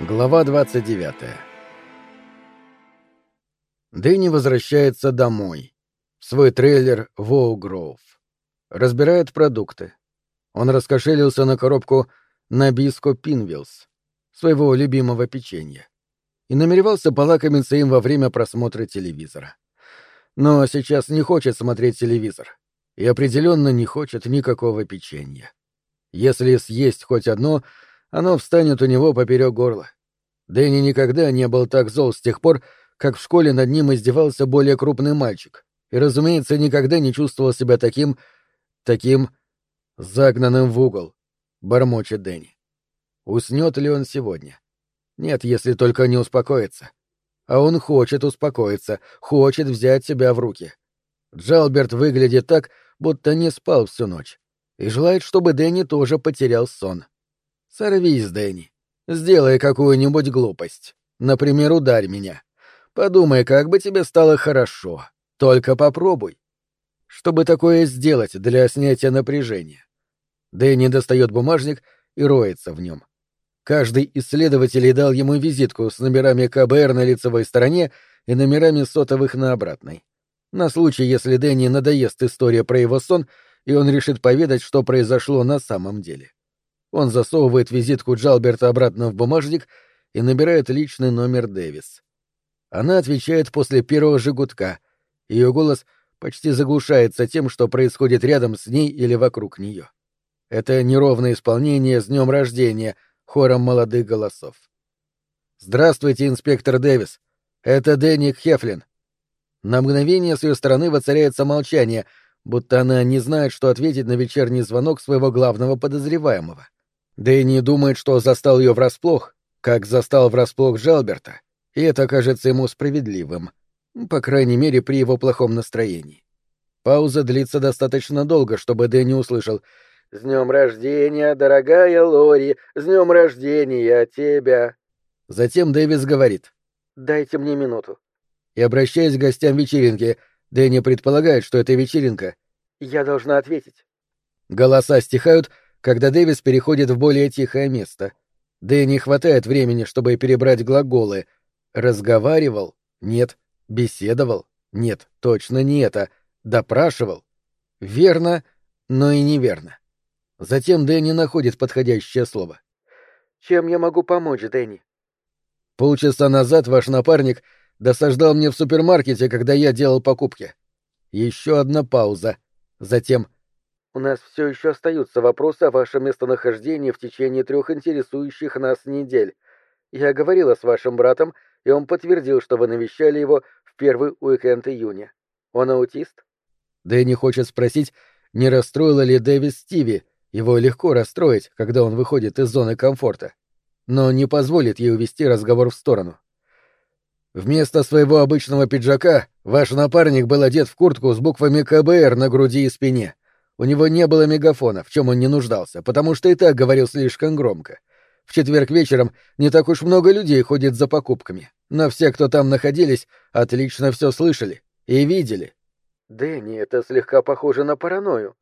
Глава 29 Дэнни возвращается домой, в свой трейлер Воу Гроув. Разбирает продукты. Он раскошелился на коробку Набиско Пинвилс, своего любимого печенья, и намеревался полакомиться им во время просмотра телевизора. Но сейчас не хочет смотреть телевизор и определенно не хочет никакого печенья. Если съесть хоть одно — оно встанет у него поперек горла. Дэнни никогда не был так зол с тех пор, как в школе над ним издевался более крупный мальчик, и, разумеется, никогда не чувствовал себя таким... таким... загнанным в угол, — бормочет Дэнни. Уснет ли он сегодня? Нет, если только не успокоится. А он хочет успокоиться, хочет взять себя в руки. Джалберт выглядит так, будто не спал всю ночь, и желает, чтобы Дэнни тоже потерял сон. Сорвись, Дэнни. Сделай какую-нибудь глупость. Например, ударь меня. Подумай, как бы тебе стало хорошо. Только попробуй. Чтобы такое сделать для снятия напряжения. Дэнни достает бумажник и роется в нем. Каждый исследователь дал ему визитку с номерами КБР на лицевой стороне и номерами сотовых на обратной. На случай, если Дэнни надоест история про его сон, и он решит поведать, что произошло на самом деле. Он засовывает визитку Джалберта обратно в бумажник и набирает личный номер Дэвис. Она отвечает после первого же гудка. Ее голос почти заглушается тем, что происходит рядом с ней или вокруг нее. Это неровное исполнение с днем рождения хором молодых голосов. «Здравствуйте, инспектор Дэвис. Это Дэнни Хефлин». На мгновение с ее стороны воцаряется молчание, будто она не знает, что ответить на вечерний звонок своего главного подозреваемого. Дэнни думает, что застал ее врасплох, как застал врасплох Жалберта, и это кажется ему справедливым, по крайней мере, при его плохом настроении. Пауза длится достаточно долго, чтобы Дэнни услышал «С днем рождения, дорогая Лори! С днем рождения тебя!» Затем Дэвис говорит «Дайте мне минуту». И, обращаясь к гостям вечеринки, Дэнни предполагает, что это вечеринка. «Я должна ответить». Голоса стихают, — когда Дэвис переходит в более тихое место. Да и не хватает времени, чтобы перебрать глаголы. Разговаривал? Нет. Беседовал? Нет, точно не это. Допрашивал? Верно, но и неверно. Затем Дэнни находит подходящее слово. «Чем я могу помочь, Дэнни?» «Полчаса назад ваш напарник досаждал мне в супермаркете, когда я делал покупки». Еще одна пауза. Затем у нас все еще остаются вопросы о вашем местонахождении в течение трех интересующих нас недель. Я говорила с вашим братом, и он подтвердил, что вы навещали его в первый уикенд июня. Он аутист? Дэнни хочет спросить, не расстроила ли Дэвис Стиви. Его легко расстроить, когда он выходит из зоны комфорта. Но не позволит ей увести разговор в сторону. Вместо своего обычного пиджака ваш напарник был одет в куртку с буквами КБР на груди и спине — у него не было мегафона, в чем он не нуждался, потому что и так говорил слишком громко. В четверг вечером не так уж много людей ходит за покупками, но все, кто там находились, отлично все слышали и видели. Дэнни, это слегка похоже на паранойю.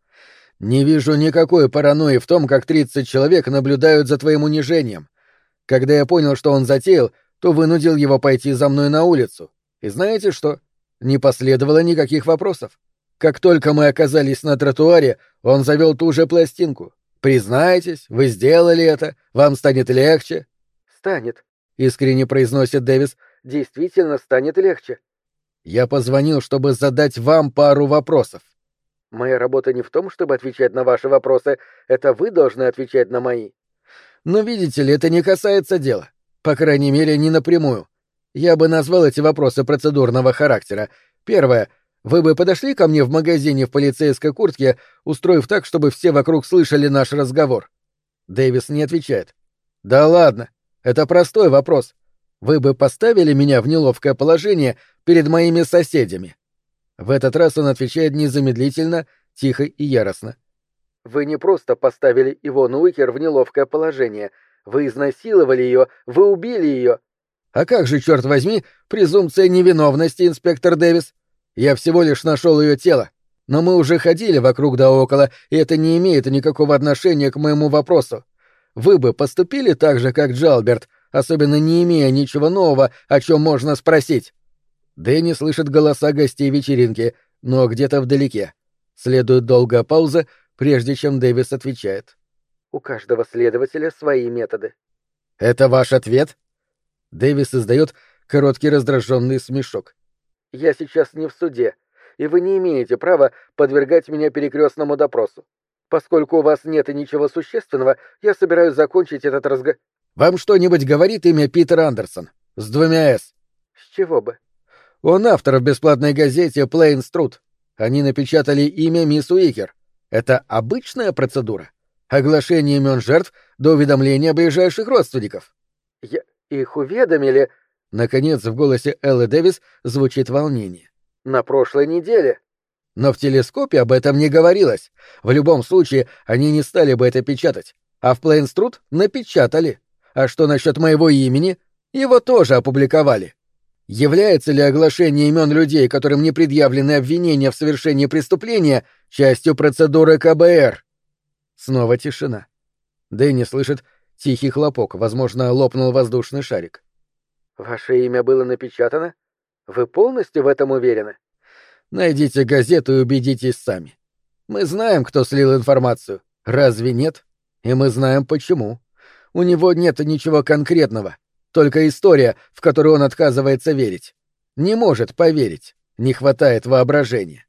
Не вижу никакой паранойи в том, как 30 человек наблюдают за твоим унижением. Когда я понял, что он затеял, то вынудил его пойти за мной на улицу. И знаете что? Не последовало никаких вопросов. Как только мы оказались на тротуаре, он завел ту же пластинку. Признайтесь, вы сделали это, вам станет легче. Станет, искренне произносит Дэвис. Действительно станет легче. Я позвонил, чтобы задать вам пару вопросов. Моя работа не в том, чтобы отвечать на ваши вопросы, это вы должны отвечать на мои. Но видите ли, это не касается дела. По крайней мере, не напрямую. Я бы назвал эти вопросы процедурного характера. Первое — вы бы подошли ко мне в магазине в полицейской куртке, устроив так, чтобы все вокруг слышали наш разговор?» Дэвис не отвечает. «Да ладно, это простой вопрос. Вы бы поставили меня в неловкое положение перед моими соседями?» В этот раз он отвечает незамедлительно, тихо и яростно. «Вы не просто поставили Ивону Уикер в неловкое положение. Вы изнасиловали ее, вы убили ее. А как же, черт возьми, презумпция невиновности, инспектор Дэвис? Я всего лишь нашел ее тело. Но мы уже ходили вокруг да около, и это не имеет никакого отношения к моему вопросу. Вы бы поступили так же, как Джалберт, особенно не имея ничего нового, о чем можно спросить. Дэнни слышит голоса гостей вечеринки, но где-то вдалеке. Следует долгая пауза, прежде чем Дэвис отвечает. У каждого следователя свои методы. Это ваш ответ? Дэвис издает короткий раздраженный смешок. Я сейчас не в суде, и вы не имеете права подвергать меня перекрестному допросу. Поскольку у вас нет и ничего существенного, я собираюсь закончить этот разговор. Вам что-нибудь говорит имя Питер Андерсон? С двумя «С». С чего бы? Он автор в бесплатной газете Plains Truth. Они напечатали имя мисс Уикер. Это обычная процедура? Оглашение имен жертв до уведомления ближайших родственников. Я... Их уведомили... Наконец в голосе Эллы Дэвис звучит волнение. На прошлой неделе. Но в телескопе об этом не говорилось. В любом случае, они не стали бы это печатать. А в Плейнструт напечатали. А что насчет моего имени? Его тоже опубликовали. Является ли оглашение имен людей, которым не предъявлены обвинения в совершении преступления, частью процедуры КБР? Снова тишина. Дэнни слышит тихий хлопок, возможно, лопнул воздушный шарик. «Ваше имя было напечатано? Вы полностью в этом уверены?» «Найдите газету и убедитесь сами. Мы знаем, кто слил информацию. Разве нет? И мы знаем, почему. У него нет ничего конкретного, только история, в которую он отказывается верить. Не может поверить. Не хватает воображения.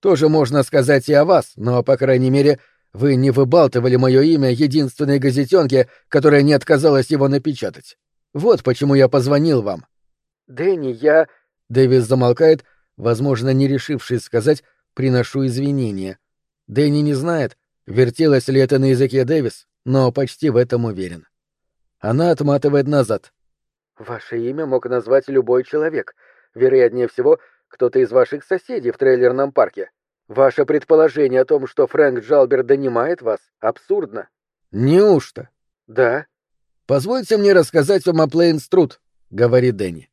Тоже можно сказать и о вас, но, по крайней мере, вы не выбалтывали мое имя единственной газетенке, которая не отказалась его напечатать. Вот почему я позвонил вам. Дэнни, я... Дэвис замолкает, возможно, не решившись сказать «приношу извинения». Дэнни не знает, вертелось ли это на языке Дэвис, но почти в этом уверен. Она отматывает назад. «Ваше имя мог назвать любой человек. Вероятнее всего, кто-то из ваших соседей в трейлерном парке. Ваше предположение о том, что Фрэнк Джалбер донимает вас, абсурдно. Неужто? Да. Позвольте мне рассказать вам о Плейнструт, говорит Дэнни.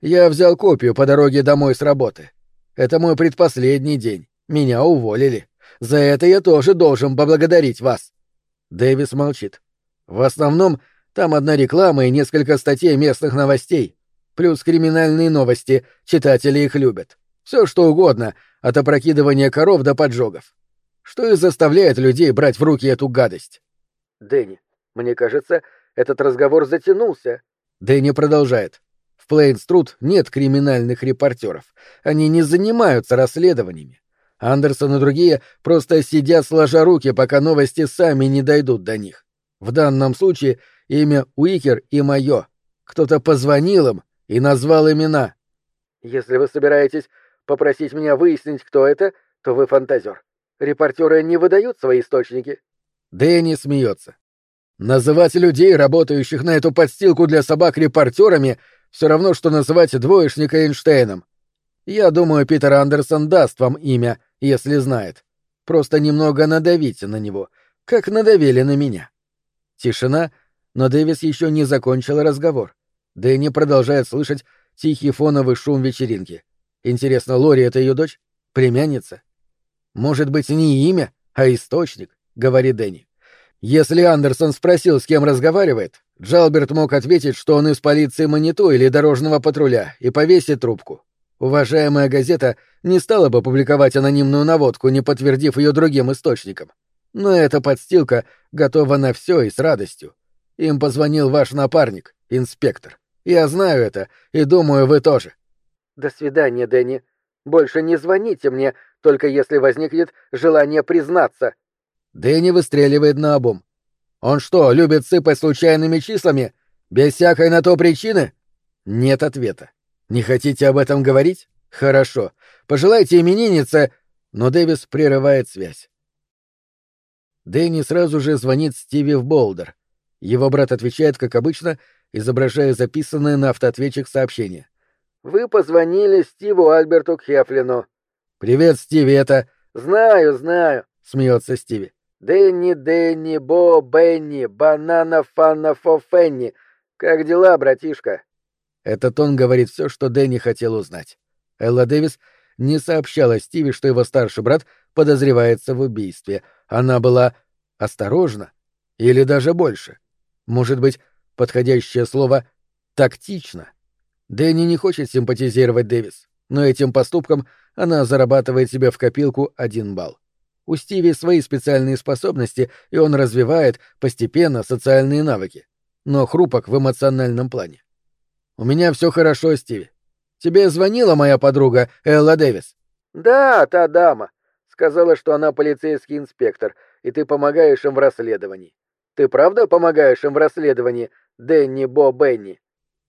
Я взял копию по дороге домой с работы. Это мой предпоследний день. Меня уволили. За это я тоже должен поблагодарить вас. Дэвис молчит. В основном там одна реклама и несколько статей местных новостей. Плюс криминальные новости, читатели их любят. Все что угодно, от опрокидывания коров до поджогов. Что и заставляет людей брать в руки эту гадость. Дэнни, мне кажется, этот разговор затянулся. Дэнни продолжает. В Плейнструт нет криминальных репортеров. Они не занимаются расследованиями. Андерсон и другие просто сидят сложа руки, пока новости сами не дойдут до них. В данном случае имя Уикер и мое. Кто-то позвонил им и назвал имена. Если вы собираетесь попросить меня выяснить, кто это, то вы фантазер. Репортеры не выдают свои источники. Дэнни смеется. Называть людей, работающих на эту подстилку для собак репортерами, все равно, что называть двоечника Эйнштейном. Я думаю, Питер Андерсон даст вам имя, если знает. Просто немного надавите на него, как надавили на меня. Тишина, но Дэвис еще не закончил разговор. Дэнни продолжает слышать тихий фоновый шум вечеринки. Интересно, Лори — это ее дочь? Племянница? Может быть, не имя, а источник, — говорит Дэнни. Если Андерсон спросил, с кем разговаривает, Джалберт мог ответить, что он из полиции Маниту или дорожного патруля, и повесить трубку. Уважаемая газета не стала бы публиковать анонимную наводку, не подтвердив ее другим источникам. Но эта подстилка готова на все и с радостью. Им позвонил ваш напарник, инспектор. Я знаю это, и думаю, вы тоже. «До свидания, Дэнни. Больше не звоните мне, только если возникнет желание признаться». Дэнни выстреливает на обум. «Он что, любит сыпать случайными числами? Без всякой на то причины?» Нет ответа. «Не хотите об этом говорить? Хорошо. Пожелайте имениннице...» Но Дэвис прерывает связь. Дэнни сразу же звонит Стиви в Болдер. Его брат отвечает, как обычно, изображая записанное на автоответчик сообщение. Вы позвонили Стиву Альберту Хефлину. Привет, Стиви, это... Знаю, знаю, смеется Стиви. Дэнни, Дэнни, Бо, Бенни, Банана, Фанна, Фо, Фенни. Как дела, братишка? Этот он говорит все, что Дэнни хотел узнать. Элла Дэвис не сообщала Стиви, что его старший брат подозревается в убийстве. Она была осторожна. Или даже больше. Может быть, подходящее слово «тактично». Дэнни не хочет симпатизировать Дэвис, но этим поступком она зарабатывает себе в копилку один балл. У Стиви свои специальные способности, и он развивает постепенно социальные навыки, но хрупок в эмоциональном плане. «У меня все хорошо, Стиви. Тебе звонила моя подруга Элла Дэвис?» «Да, та дама. Сказала, что она полицейский инспектор, и ты помогаешь им в расследовании. Ты правда помогаешь им в расследовании, Дэнни Бо Бенни?»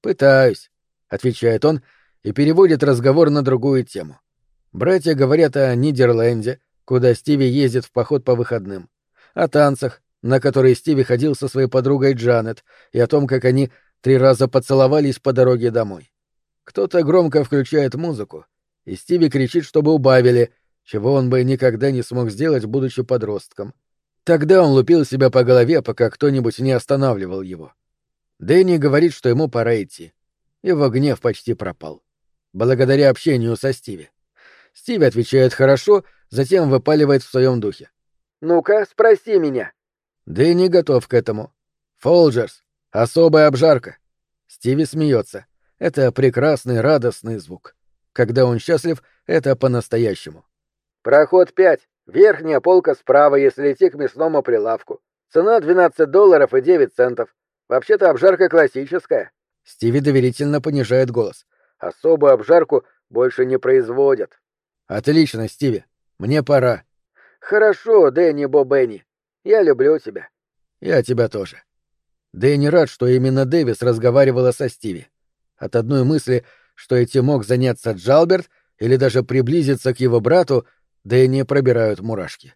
«Пытаюсь», — отвечает он и переводит разговор на другую тему. Братья говорят о Нидерленде, куда Стиви ездит в поход по выходным, о танцах, на которые Стиви ходил со своей подругой Джанет, и о том, как они три раза поцеловались по дороге домой. Кто-то громко включает музыку, и Стиви кричит, чтобы убавили, чего он бы никогда не смог сделать, будучи подростком. Тогда он лупил себя по голове, пока кто-нибудь не останавливал его. Дэнни говорит, что ему пора идти. Его гнев почти пропал. Благодаря общению со Стиви. Стиви отвечает хорошо, затем выпаливает в своем духе. «Ну-ка, спроси меня». Дэнни готов к этому. «Фолджерс. Особая обжарка». Стиви смеется. Это прекрасный радостный звук. Когда он счастлив, это по-настоящему. «Проход пять. Верхняя полка справа, если идти к мясному прилавку. Цена 12 долларов и 9 центов. Вообще-то обжарка классическая». Стиви доверительно понижает голос. «Особую обжарку больше не производят». «Отлично, Стиви. Мне пора. Хорошо, Дэнни Бобенни. Я люблю тебя. Я тебя тоже. Дэнни рад, что именно Дэвис разговаривала со Стиви. От одной мысли, что этим мог заняться Джалберт или даже приблизиться к его брату, Дэнни пробирают мурашки.